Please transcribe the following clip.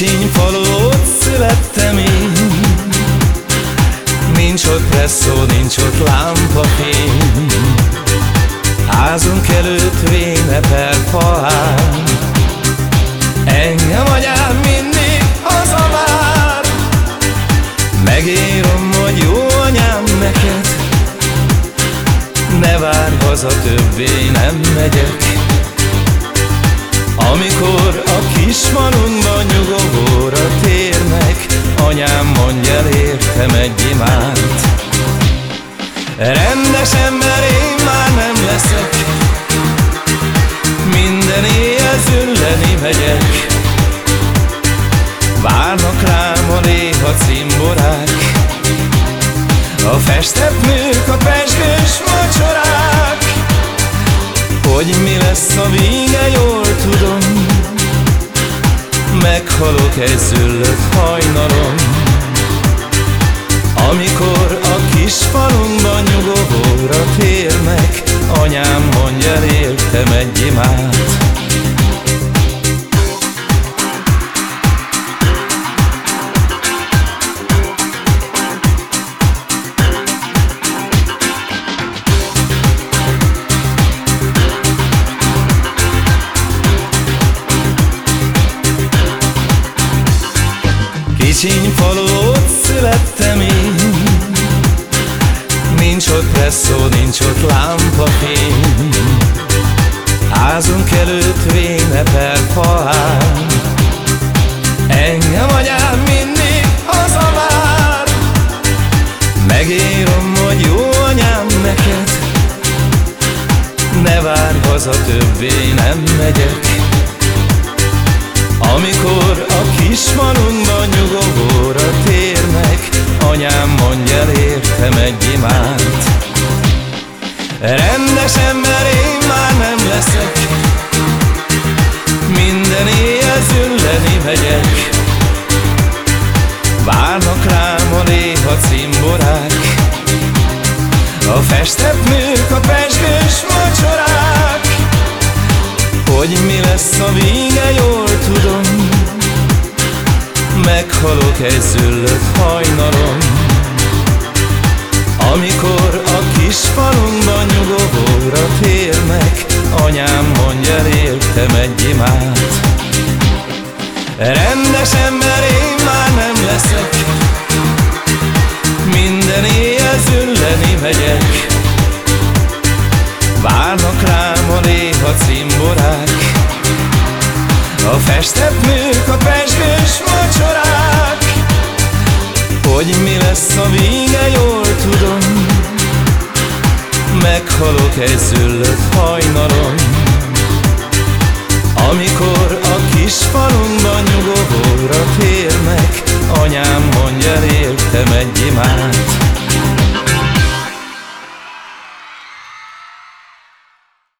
Kicsiny ott születtem én. Nincs ott presszó, nincs ott lámpafény Házunk előtt vénepel falán. Engem anyám mindig hazavár Megírom, hogy jó anyám neked. Ne várj haza, többé nem megyek amikor a kis falunkban nyugovóra térnek Anyám mondja értem egy imánt. Rendes ember én már nem leszek. Minden éjjel zülleni megyek. Várnak rám a néha cimborák. A festett nők, a pesgős vacsorák. Hogy mi lesz a vége, tudom Meghalok egy züllött hajnalon. Amikor a kis falunkban nyugovóra térnek Anyám mondja, éltem egy imát Kicsiny falu, ott születtem én. Nincs ott presszó, nincs ott lámpafény Házunk előtt vénepel falán Engem anyám mindig hazavár Megírom, hogy jó anyám neked. Ne várj haza, többé nem megyek amikor a kis falunkban nyugovóra térnek Anyám mondja el értem egy imánt. Rendes ember én már nem leszek. Minden éjjel zülleni megyek. Várnak rám a néha cimborák. A festett nők, a pesgős vacsorák. Hogy mi lesz a vége, Meghalok egy züllött hajnalon. Amikor a kis falunkban nyugovóra térnek Anyám mondja, éltem egy imát. Rendes ember én már nem leszek. Minden éjjel zülleni megyek. Várnak rám a néha cimborák. A festett nők, a pesgős Hogy mi lesz a vége, jól tudom. Meghalok egy züllött hajnalon